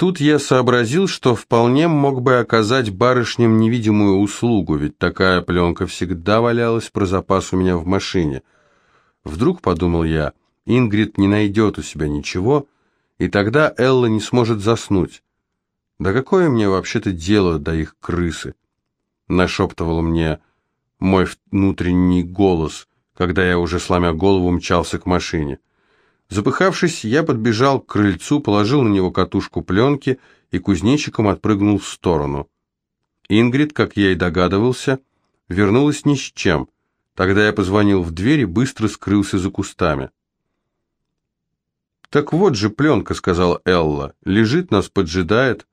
Тут я сообразил, что вполне мог бы оказать барышням невидимую услугу, ведь такая пленка всегда валялась про запас у меня в машине. Вдруг, подумал я, Ингрид не найдет у себя ничего, и тогда Элла не сможет заснуть. Да какое мне вообще-то дело до их крысы? Нашептывал мне мой внутренний голос, когда я уже сломя голову мчался к машине. Запыхавшись, я подбежал к крыльцу, положил на него катушку пленки и кузнечиком отпрыгнул в сторону. Ингрид, как я и догадывался, вернулась ни с чем. Тогда я позвонил в дверь и быстро скрылся за кустами. «Так вот же пленка», — сказала Элла, — «лежит, нас поджидает».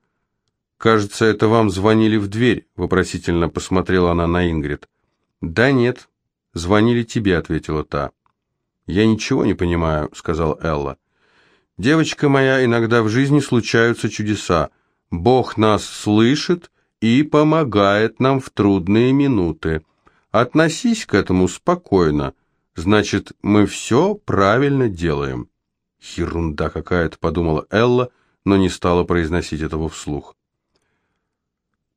«Кажется, это вам звонили в дверь», — вопросительно посмотрела она на Ингрид. «Да нет, звонили тебе», — ответила та. «Я ничего не понимаю», — сказал Элла. «Девочка моя, иногда в жизни случаются чудеса. Бог нас слышит и помогает нам в трудные минуты. Относись к этому спокойно. Значит, мы все правильно делаем». «Ерунда какая-то», — подумала Элла, но не стала произносить этого вслух.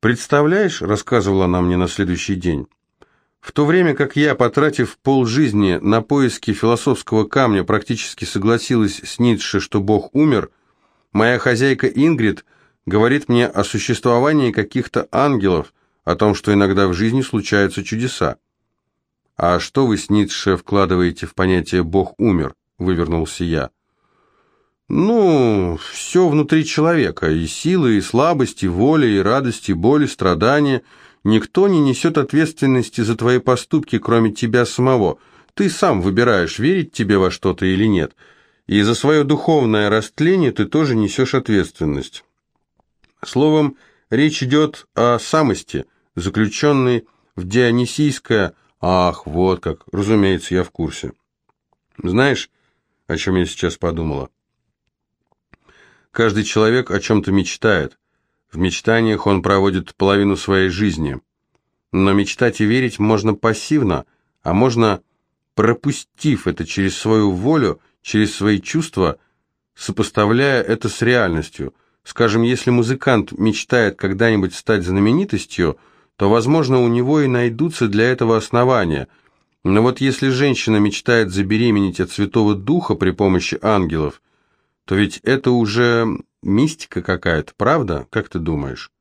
«Представляешь», — рассказывала она мне на следующий день, в то время как я, потратив полжизни на поиски философского камня, практически согласилась с Ницше, что Бог умер, моя хозяйка Ингрид говорит мне о существовании каких-то ангелов, о том, что иногда в жизни случаются чудеса. «А что вы с Ницше вкладываете в понятие «Бог умер»?» – вывернулся я. «Ну, все внутри человека, и силы, и слабости, воля, и радость, и боль, и страдания – Никто не несет ответственности за твои поступки, кроме тебя самого. Ты сам выбираешь, верить тебе во что-то или нет. И за свое духовное растление ты тоже несешь ответственность. Словом, речь идет о самости, заключенной в Дионисийское... Ах, вот как, разумеется, я в курсе. Знаешь, о чем я сейчас подумала? Каждый человек о чем-то мечтает. В мечтаниях он проводит половину своей жизни. Но мечтать и верить можно пассивно, а можно пропустив это через свою волю, через свои чувства, сопоставляя это с реальностью. Скажем, если музыкант мечтает когда-нибудь стать знаменитостью, то, возможно, у него и найдутся для этого основания. Но вот если женщина мечтает забеременеть от Святого Духа при помощи ангелов, то ведь это уже мистика какая-то, правда? Как ты думаешь?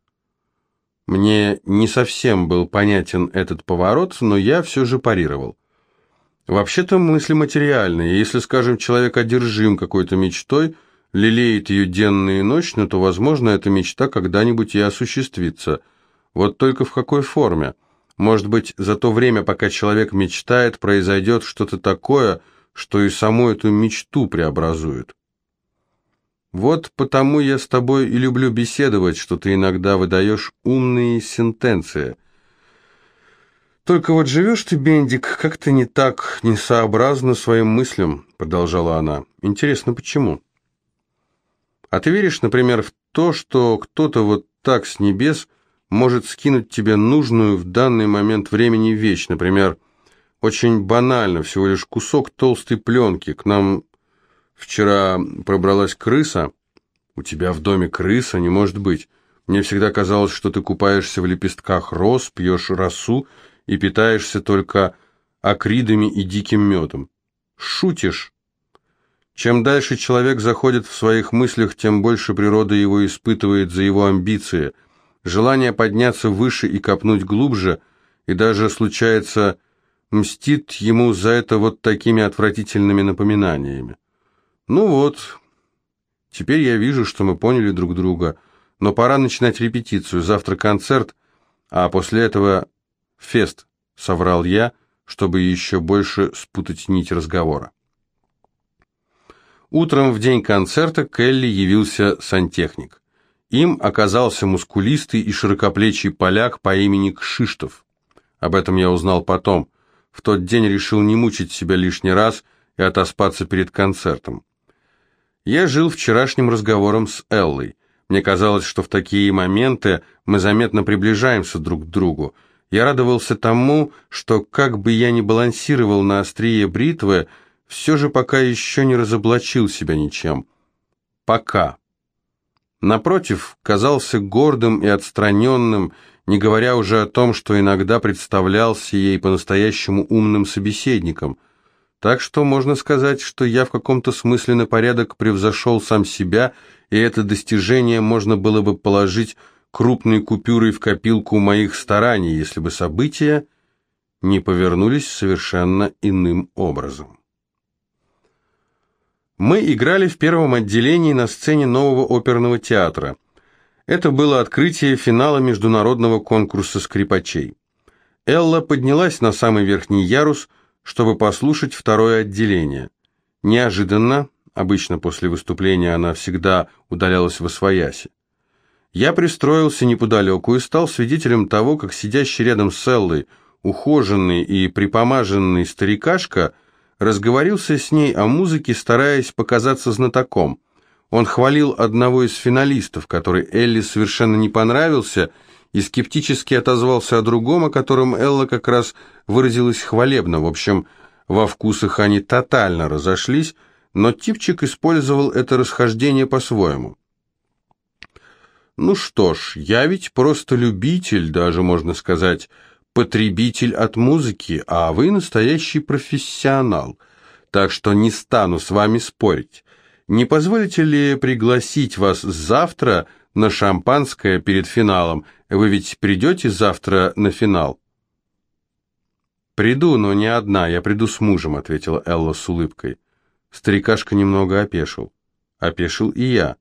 Мне не совсем был понятен этот поворот, но я все же парировал. Вообще-то мысли материальные. Если, скажем, человек одержим какой-то мечтой, лелеет ее денно и ночно, то, возможно, эта мечта когда-нибудь и осуществится. Вот только в какой форме? Может быть, за то время, пока человек мечтает, произойдет что-то такое, что и саму эту мечту преобразует. Вот потому я с тобой и люблю беседовать, что ты иногда выдаешь умные сентенции. Только вот живешь ты, Бендик, как-то не так, несообразно своим мыслям, продолжала она. Интересно, почему? А ты веришь, например, в то, что кто-то вот так с небес может скинуть тебе нужную в данный момент времени вещь, например, очень банально, всего лишь кусок толстой пленки, к нам Вчера пробралась крыса. У тебя в доме крыса, не может быть. Мне всегда казалось, что ты купаешься в лепестках роз, пьешь росу и питаешься только акридами и диким медом. Шутишь? Чем дальше человек заходит в своих мыслях, тем больше природа его испытывает за его амбиции, желание подняться выше и копнуть глубже, и даже, случается, мстит ему за это вот такими отвратительными напоминаниями. Ну вот, теперь я вижу, что мы поняли друг друга, но пора начинать репетицию, завтра концерт, а после этого фест, соврал я, чтобы еще больше спутать нить разговора. Утром в день концерта Келли явился сантехник. Им оказался мускулистый и широкоплечий поляк по имени Кшиштов. Об этом я узнал потом. В тот день решил не мучить себя лишний раз и отоспаться перед концертом. Я жил вчерашним разговором с Эллой. Мне казалось, что в такие моменты мы заметно приближаемся друг к другу. Я радовался тому, что как бы я ни балансировал на острие бритвы, все же пока еще не разоблачил себя ничем. Пока. Напротив, казался гордым и отстраненным, не говоря уже о том, что иногда представлялся ей по-настоящему умным собеседником. Так что можно сказать, что я в каком-то смысле на порядок превзошел сам себя, и это достижение можно было бы положить крупной купюрой в копилку моих стараний, если бы события не повернулись совершенно иным образом. Мы играли в первом отделении на сцене нового оперного театра. Это было открытие финала международного конкурса скрипачей. Элла поднялась на самый верхний ярус, чтобы послушать второе отделение. Неожиданно, обычно после выступления она всегда удалялась во свояси. Я пристроился неподалеку и стал свидетелем того, как сидящий рядом с Эллой, ухоженный и припомаженный старикашка – разговорился с ней о музыке, стараясь показаться знатоком. Он хвалил одного из финалистов, который Элли совершенно не понравился, и скептически отозвался о другом, о котором Элла как раз выразилась хвалебно. В общем, во вкусах они тотально разошлись, но Типчик использовал это расхождение по-своему. «Ну что ж, я ведь просто любитель, даже можно сказать», потребитель от музыки, а вы настоящий профессионал, так что не стану с вами спорить. Не позволите ли пригласить вас завтра на шампанское перед финалом? Вы ведь придете завтра на финал?» «Приду, но не одна, я приду с мужем», — ответила Элла с улыбкой. Старикашка немного опешил. Опешил и я.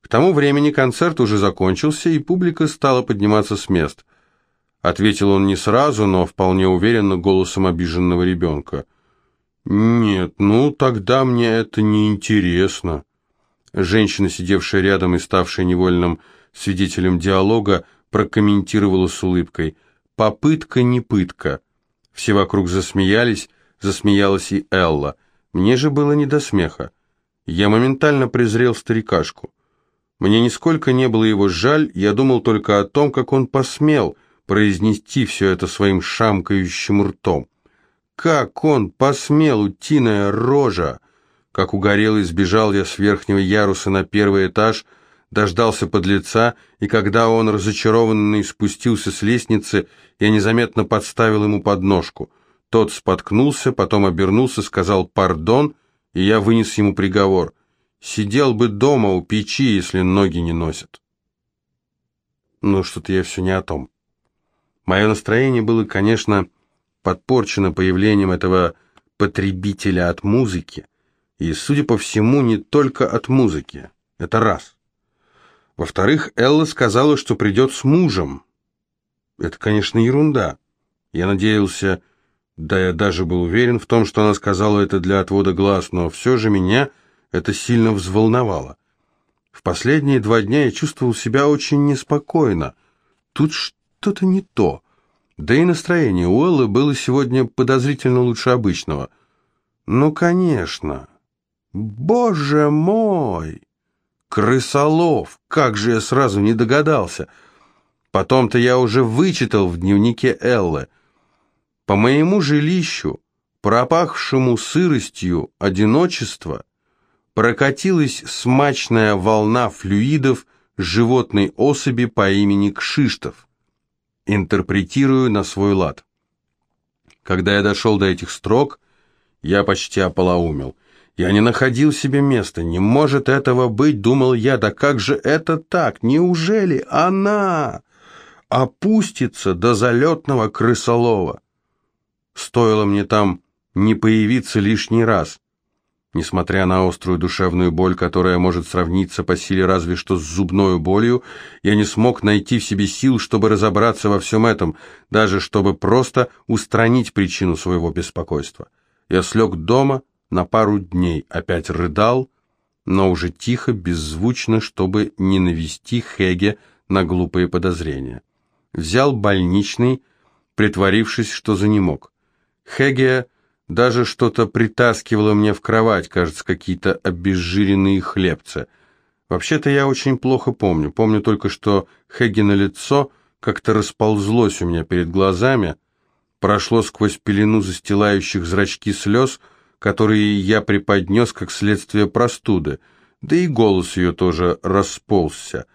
К тому времени концерт уже закончился, и публика стала подниматься с мест — Ответил он не сразу, но вполне уверенно голосом обиженного ребенка. «Нет, ну тогда мне это не интересно». Женщина, сидевшая рядом и ставшая невольным свидетелем диалога, прокомментировала с улыбкой. «Попытка не пытка». Все вокруг засмеялись, засмеялась и Элла. Мне же было не до смеха. Я моментально презрел старикашку. Мне нисколько не было его жаль, я думал только о том, как он посмел – произнести все это своим шамкающим ртом. Как он посмел, утиная рожа! Как угорелый сбежал я с верхнего яруса на первый этаж, дождался подлеца, и когда он, разочарованный, спустился с лестницы, я незаметно подставил ему подножку. Тот споткнулся, потом обернулся, сказал «пардон», и я вынес ему приговор. Сидел бы дома у печи, если ноги не носят. Ну, что-то я все не о том. Мое настроение было, конечно, подпорчено появлением этого потребителя от музыки, и, судя по всему, не только от музыки. Это раз. Во-вторых, Элла сказала, что придет с мужем. Это, конечно, ерунда. Я надеялся, да я даже был уверен в том, что она сказала это для отвода глаз, но все же меня это сильно взволновало. В последние два дня я чувствовал себя очень неспокойно. Тут что-то не то. Да и настроение у Эллы было сегодня подозрительно лучше обычного. Ну, конечно. Боже мой! Крысолов! Как же я сразу не догадался! Потом-то я уже вычитал в дневнике Эллы. По моему жилищу, пропахшему сыростью одиночества, прокатилась смачная волна флюидов животной особи по имени Кшиштов интерпретирую на свой лад. Когда я дошел до этих строк, я почти ополоумел. Я не находил себе места. Не может этого быть, думал я. Да как же это так? Неужели она опустится до залетного крысолова? Стоило мне там не появиться лишний раз. Несмотря на острую душевную боль, которая может сравниться по силе разве что с зубной болью, я не смог найти в себе сил, чтобы разобраться во всем этом, даже чтобы просто устранить причину своего беспокойства. Я слег дома на пару дней, опять рыдал, но уже тихо, беззвучно, чтобы не навести Хеге на глупые подозрения. Взял больничный, притворившись, что занемог. Хеге даже что-то притаскивало мне в кровать, кажется, какие-то обезжиренные хлебцы. Вообще-то я очень плохо помню. Помню только, что Хэггина лицо как-то расползлось у меня перед глазами, прошло сквозь пелену застилающих зрачки слез, которые я преподнес как следствие простуды. да и голос ее тоже расползся.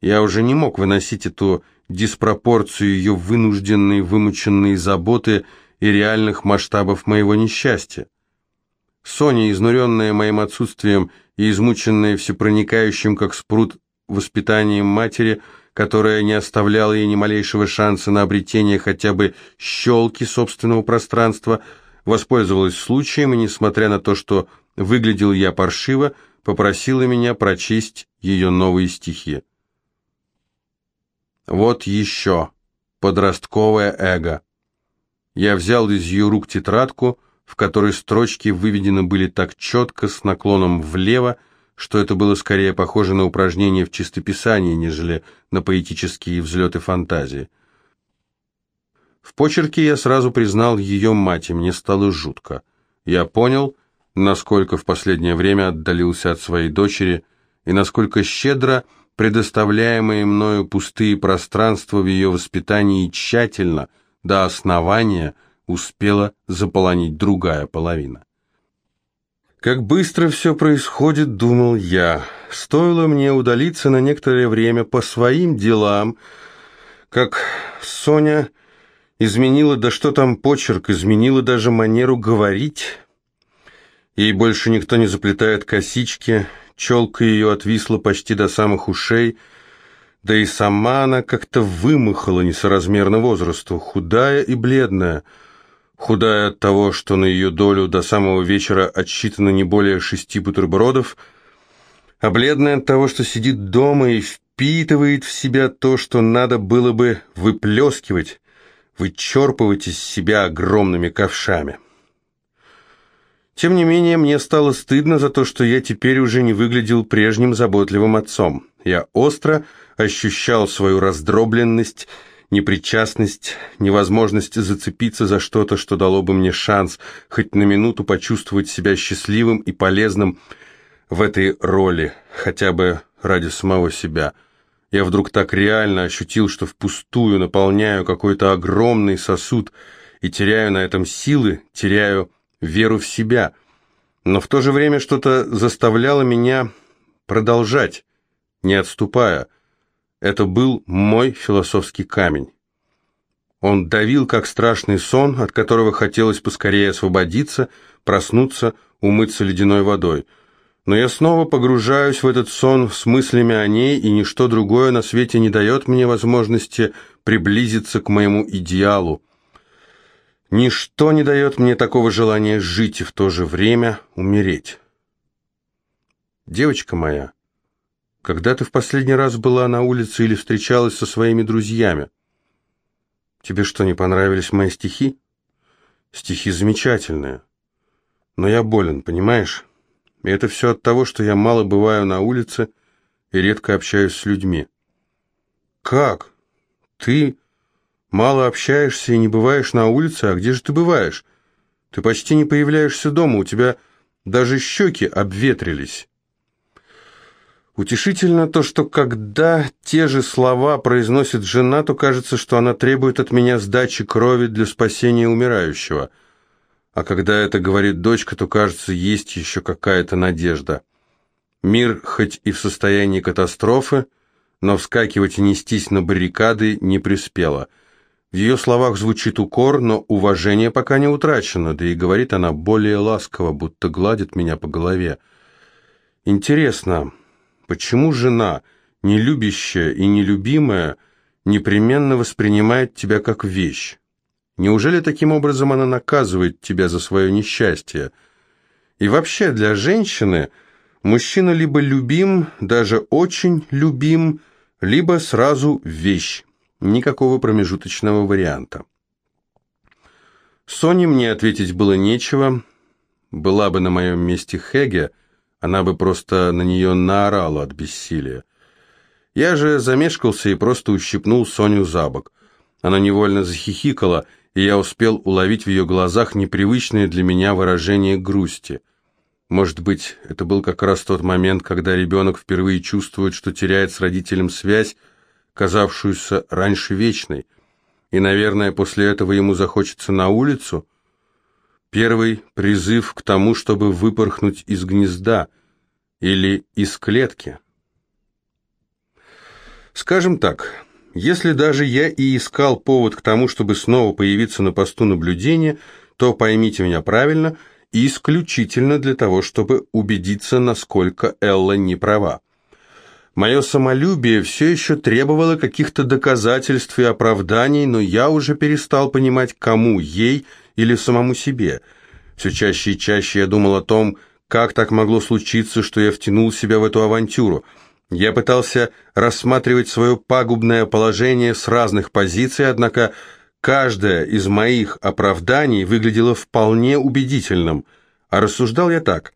Я уже не мог выносить эту диспропорцию ее вынужденной, вымученной заботы и реальных масштабов моего несчастья. Соня, изнуренная моим отсутствием и измученная всепроникающим, как спрут, воспитанием матери, которая не оставляла ей ни малейшего шанса на обретение хотя бы щелки собственного пространства, воспользовалась случаем и, несмотря на то, что выглядел я паршиво, попросила меня прочесть ее новые стихи. Вот еще. Подростковое эго. Я взял из ее рук тетрадку, в которой строчки выведены были так четко, с наклоном влево, что это было скорее похоже на упражнение в чистописании, нежели на поэтические взлеты фантазии. В почерке я сразу признал ее мать, и мне стало жутко. Я понял, насколько в последнее время отдалился от своей дочери, и насколько щедро предоставляемые мною пустые пространства в ее воспитании тщательно, до основания, успела заполонить другая половина. Как быстро все происходит, думал я. Стоило мне удалиться на некоторое время по своим делам, как Соня изменила, да что там почерк, изменила даже манеру говорить. Ей больше никто не заплетает косички, челка ее отвисла почти до самых ушей, да и сама она как-то вымахала несоразмерно возрасту, худая и бледная, худая от того, что на ее долю до самого вечера отсчитано не более шести бутербродов, а бледная от того, что сидит дома и впитывает в себя то, что надо было бы выплескивать, вычерпывать из себя огромными ковшами. Тем не менее, мне стало стыдно за то, что я теперь уже не выглядел прежним заботливым отцом. Я остро ощущал свою раздробленность, непричастность, невозможность зацепиться за что-то, что дало бы мне шанс хоть на минуту почувствовать себя счастливым и полезным в этой роли, хотя бы ради самого себя. Я вдруг так реально ощутил, что впустую наполняю какой-то огромный сосуд и теряю на этом силы, теряю веру в себя, но в то же время что-то заставляло меня продолжать, не отступая. Это был мой философский камень. Он давил, как страшный сон, от которого хотелось поскорее освободиться, проснуться, умыться ледяной водой. Но я снова погружаюсь в этот сон с мыслями о ней, и ничто другое на свете не дает мне возможности приблизиться к моему идеалу, Ничто не дает мне такого желания жить и в то же время умереть. Девочка моя, когда ты в последний раз была на улице или встречалась со своими друзьями? Тебе что, не понравились мои стихи? Стихи замечательные. Но я болен, понимаешь? И это все от того, что я мало бываю на улице и редко общаюсь с людьми. Как? Ты Мало общаешься и не бываешь на улице, а где же ты бываешь? Ты почти не появляешься дома, у тебя даже щеки обветрились. Утешительно то, что когда те же слова произносит жена, то кажется, что она требует от меня сдачи крови для спасения умирающего. А когда это говорит дочка, то кажется, есть еще какая-то надежда. Мир хоть и в состоянии катастрофы, но вскакивать и нестись на баррикады не приспело – в ее словах звучит укор, но уважение пока не утрачено, да и говорит она более ласково, будто гладит меня по голове. Интересно, почему жена, не любящая и нелюбимая, непременно воспринимает тебя как вещь? Неужели таким образом она наказывает тебя за свое несчастье? И вообще для женщины мужчина либо любим, даже очень любим, либо сразу вещь. Никакого промежуточного варианта. Соне мне ответить было нечего. Была бы на моем месте Хеге, она бы просто на нее наорала от бессилия. Я же замешкался и просто ущипнул Соню за бок. Она невольно захихикала, и я успел уловить в ее глазах непривычное для меня выражение грусти. Может быть, это был как раз тот момент, когда ребенок впервые чувствует, что теряет с родителем связь, казавшуюся раньше вечной, и, наверное, после этого ему захочется на улицу. Первый призыв к тому, чтобы выпорхнуть из гнезда, или из клетки? Скажем так, если даже я и искал повод к тому, чтобы снова появиться на посту наблюдения, то поймите меня правильно, исключительно для того, чтобы убедиться, насколько Элла не права. Мое самолюбие все еще требовало каких-то доказательств и оправданий, но я уже перестал понимать, кому, ей или самому себе. Все чаще и чаще я думал о том, как так могло случиться, что я втянул себя в эту авантюру. Я пытался рассматривать свое пагубное положение с разных позиций, однако каждое из моих оправданий выглядело вполне убедительным. А рассуждал я так.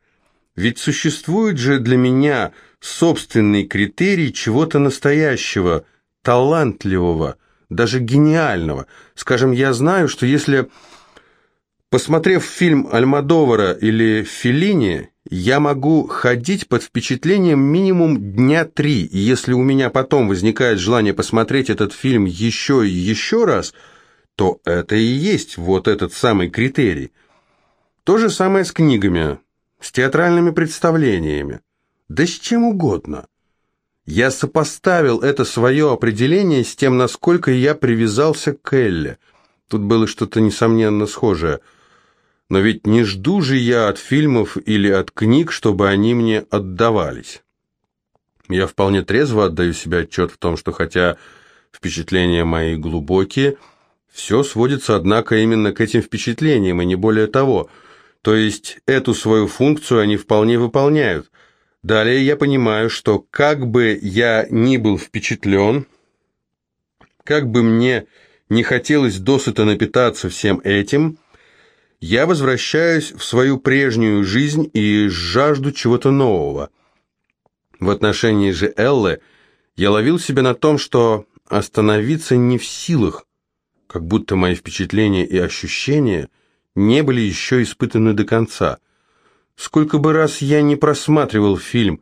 Ведь существует же для меня собственный критерий чего-то настоящего, талантливого, даже гениального. Скажем, я знаю, что если, посмотрев фильм Альмадовара или Феллини, я могу ходить под впечатлением минимум дня три, и если у меня потом возникает желание посмотреть этот фильм еще и еще раз, то это и есть вот этот самый критерий. То же самое с книгами, с театральными представлениями да с чем угодно. Я сопоставил это свое определение с тем, насколько я привязался к Элле. Тут было что-то несомненно схожее. Но ведь не жду же я от фильмов или от книг, чтобы они мне отдавались. Я вполне трезво отдаю себе отчет в том, что хотя впечатления мои глубокие, все сводится, однако, именно к этим впечатлениям, и не более того. То есть эту свою функцию они вполне выполняют – Далее я понимаю, что как бы я ни был впечатлен, как бы мне не хотелось досыта напитаться всем этим, я возвращаюсь в свою прежнюю жизнь и жажду чего-то нового. В отношении же Эллы я ловил себя на том, что остановиться не в силах, как будто мои впечатления и ощущения не были еще испытаны до конца – Сколько бы раз я не просматривал фильм,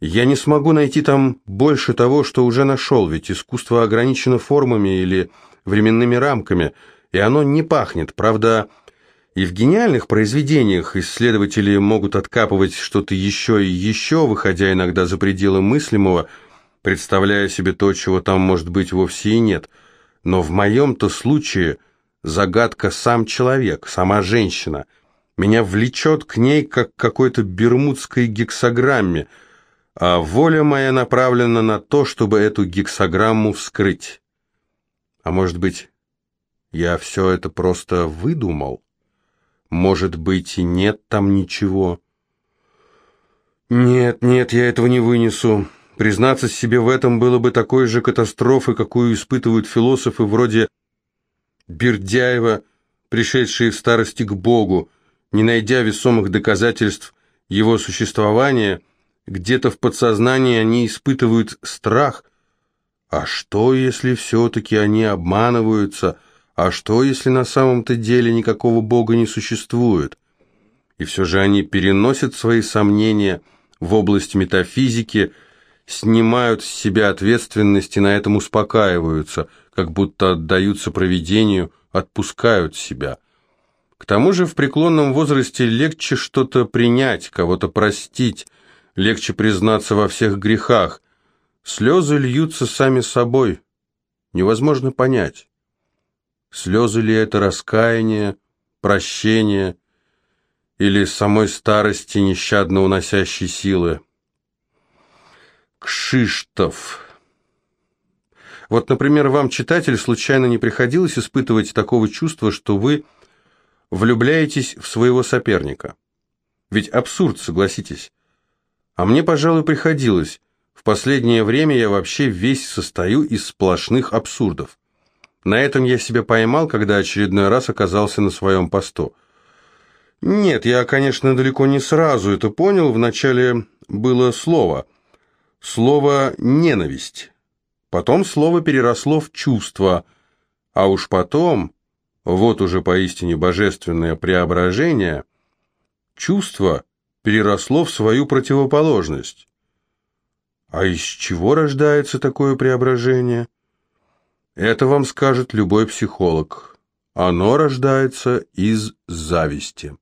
я не смогу найти там больше того, что уже нашел, ведь искусство ограничено формами или временными рамками, и оно не пахнет. Правда, и в гениальных произведениях исследователи могут откапывать что-то еще и еще, выходя иногда за пределы мыслимого, представляя себе то, чего там может быть вовсе и нет. Но в моем-то случае загадка сам человек, сама женщина – меня влечет к ней, как к какой-то бермудской гексограмме, а воля моя направлена на то, чтобы эту гексограмму вскрыть. А может быть, я все это просто выдумал? Может быть, и нет там ничего? Нет, нет, я этого не вынесу. Признаться себе в этом было бы такой же катастрофой, какую испытывают философы вроде Бердяева, пришедшие в старости к Богу, не найдя весомых доказательств его существования, где-то в подсознании они испытывают страх. А что, если все-таки они обманываются? А что, если на самом-то деле никакого Бога не существует? И все же они переносят свои сомнения в область метафизики, снимают с себя ответственность и на этом успокаиваются, как будто отдаются провидению, отпускают себя – к тому же в преклонном возрасте легче что-то принять, кого-то простить, легче признаться во всех грехах. Слезы льются сами собой. Невозможно понять, слезы ли это раскаяние, прощение или самой старости, нещадно уносящей силы. Кшиштов. Вот, например, вам, читатель, случайно не приходилось испытывать такого чувства, что вы – влюбляетесь в своего соперника. Ведь абсурд, согласитесь. А мне, пожалуй, приходилось. В последнее время я вообще весь состою из сплошных абсурдов. На этом я себя поймал, когда очередной раз оказался на своем посту. Нет, я, конечно, далеко не сразу это понял. Вначале было слово. Слово «ненависть». Потом слово переросло в чувство. А уж потом вот уже поистине божественное преображение, чувство переросло в свою противоположность. А из чего рождается такое преображение? Это вам скажет любой психолог. Оно рождается из зависти.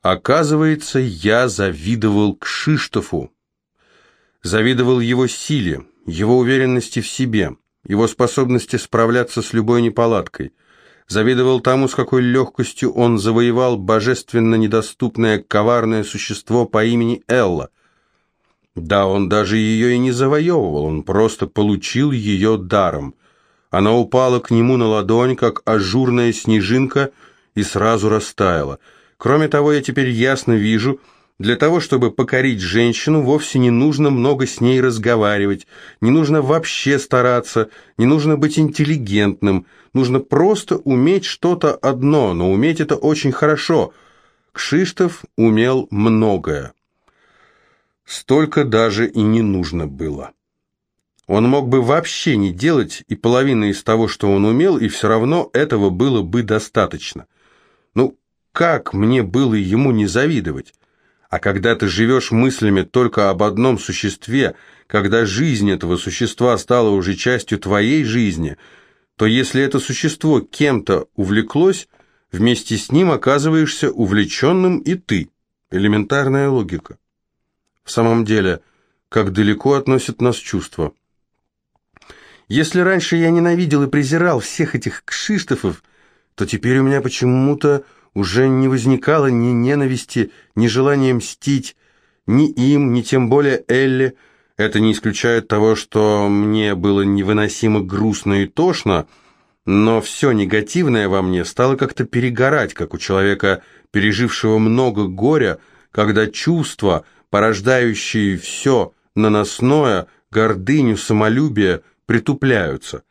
Оказывается, я завидовал Кшиштофу. Завидовал его силе, его уверенности в себе, его способности справляться с любой неполадкой. Завидовал тому, с какой легкостью он завоевал божественно недоступное коварное существо по имени Элла. Да, он даже ее и не завоевывал, он просто получил ее даром. Она упала к нему на ладонь, как ажурная снежинка, и сразу растаяла. Кроме того, я теперь ясно вижу, для того, чтобы покорить женщину, вовсе не нужно много с ней разговаривать, не нужно вообще стараться, не нужно быть интеллигентным, нужно просто уметь что-то одно, но уметь это очень хорошо. Кшиштов умел многое. Столько даже и не нужно было. Он мог бы вообще не делать и половины из того, что он умел, и все равно этого было бы достаточно. Ну, как мне было ему не завидовать? А когда ты живешь мыслями только об одном существе, когда жизнь этого существа стала уже частью твоей жизни, то если это существо кем-то увлеклось, вместе с ним оказываешься увлеченным и ты. Элементарная логика. В самом деле, как далеко относят нас чувства. Если раньше я ненавидел и презирал всех этих кшиштофов, то теперь у меня почему-то уже не возникало ни ненависти, ни желания мстить, ни им, ни тем более Элли. Это не исключает того, что мне было невыносимо грустно и тошно, но все негативное во мне стало как-то перегорать, как у человека, пережившего много горя, когда чувства – порождающие все наносное, гордыню, самолюбие, притупляются.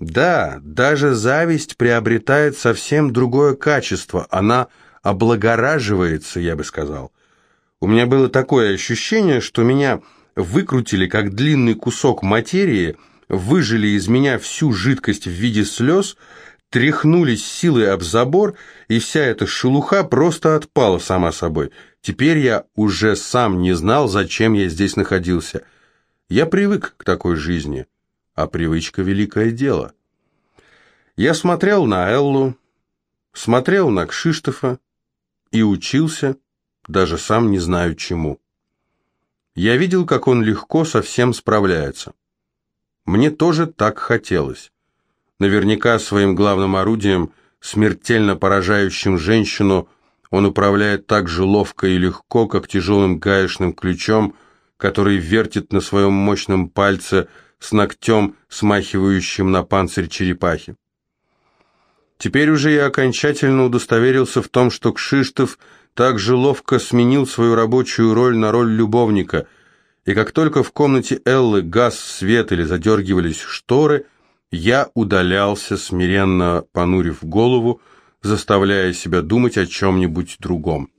Да, даже зависть приобретает совсем другое качество, она облагораживается, я бы сказал. У меня было такое ощущение, что меня выкрутили, как длинный кусок материи, выжили из меня всю жидкость в виде слез, тряхнулись силой об забор, и вся эта шелуха просто отпала сама собой. Теперь я уже сам не знал, зачем я здесь находился. Я привык к такой жизни, а привычка — великое дело. Я смотрел на Эллу, смотрел на Кшиштофа и учился, даже сам не знаю чему. Я видел, как он легко со всем справляется. Мне тоже так хотелось. Наверняка своим главным орудием, смертельно поражающим женщину, он управляет так же ловко и легко, как тяжелым гаечным ключом, который вертит на своем мощном пальце с ногтем, смахивающим на панцирь черепахи. Теперь уже я окончательно удостоверился в том, что Кшиштов так же ловко сменил свою рабочую роль на роль любовника, и как только в комнате Эллы газ, свет или задергивались шторы, я удалялся, смиренно понурив голову, заставляя себя думать о чем-нибудь другом.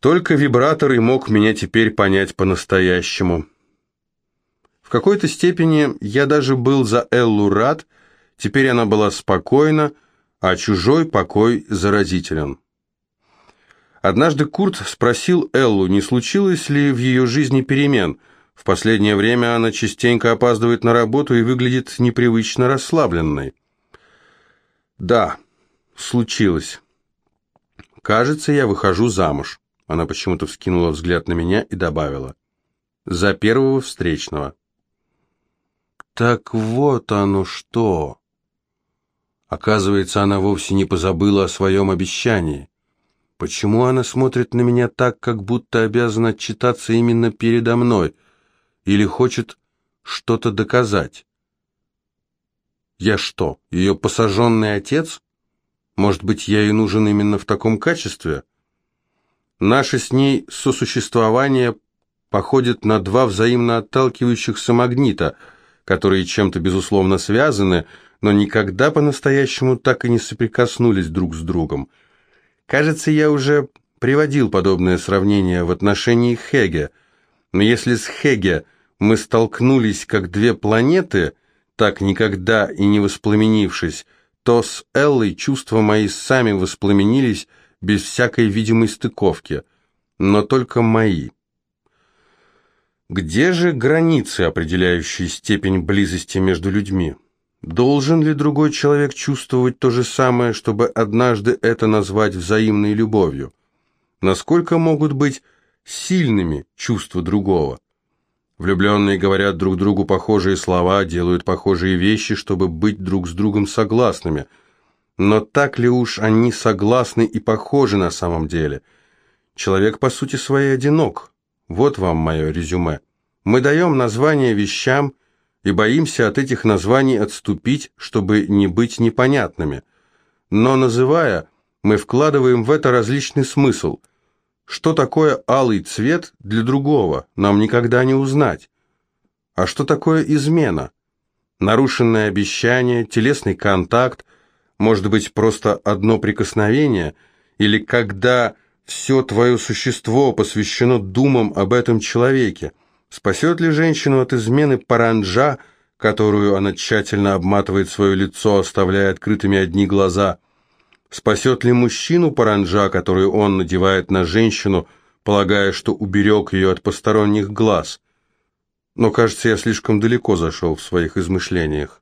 Только вибратор и мог меня теперь понять по-настоящему. В какой-то степени я даже был за Эллу рад, теперь она была спокойна, а чужой покой заразителен. Однажды Курт спросил Эллу, не случилось ли в ее жизни перемен. В последнее время она частенько опаздывает на работу и выглядит непривычно расслабленной. «Да», случилось. Кажется, я выхожу замуж. Она почему-то вскинула взгляд на меня и добавила. За первого встречного. Так вот оно что. Оказывается, она вовсе не позабыла о своем обещании. Почему она смотрит на меня так, как будто обязана отчитаться именно передо мной? Или хочет что-то доказать? Я что, ее посаженный отец? Может быть, я и нужен именно в таком качестве? Наше с ней сосуществование походит на два взаимно отталкивающихся магнита, которые чем-то безусловно связаны, но никогда по-настоящему так и не соприкоснулись друг с другом. Кажется, я уже приводил подобное сравнение в отношении Хеге, но если с Хеге мы столкнулись как две планеты, так никогда и не воспламенившись, то с Эллой чувства мои сами воспламенились без всякой видимой стыковки, но только мои. Где же границы, определяющие степень близости между людьми? Должен ли другой человек чувствовать то же самое, чтобы однажды это назвать взаимной любовью? Насколько могут быть сильными чувства другого? Влюбленные говорят друг другу похожие слова, делают похожие вещи, чтобы быть друг с другом согласными. Но так ли уж они согласны и похожи на самом деле? Человек по сути своей одинок. Вот вам мое резюме. Мы даем названия вещам и боимся от этих названий отступить, чтобы не быть непонятными. Но называя, мы вкладываем в это различный смысл – что такое алый цвет для другого, нам никогда не узнать. А что такое измена? Нарушенное обещание, телесный контакт, может быть, просто одно прикосновение, или когда все твое существо посвящено думам об этом человеке. Спасет ли женщину от измены паранджа, которую она тщательно обматывает свое лицо, оставляя открытыми одни глаза – Спасет ли мужчину паранджа, который он надевает на женщину, полагая, что уберег ее от посторонних глаз? Но, кажется, я слишком далеко зашел в своих измышлениях.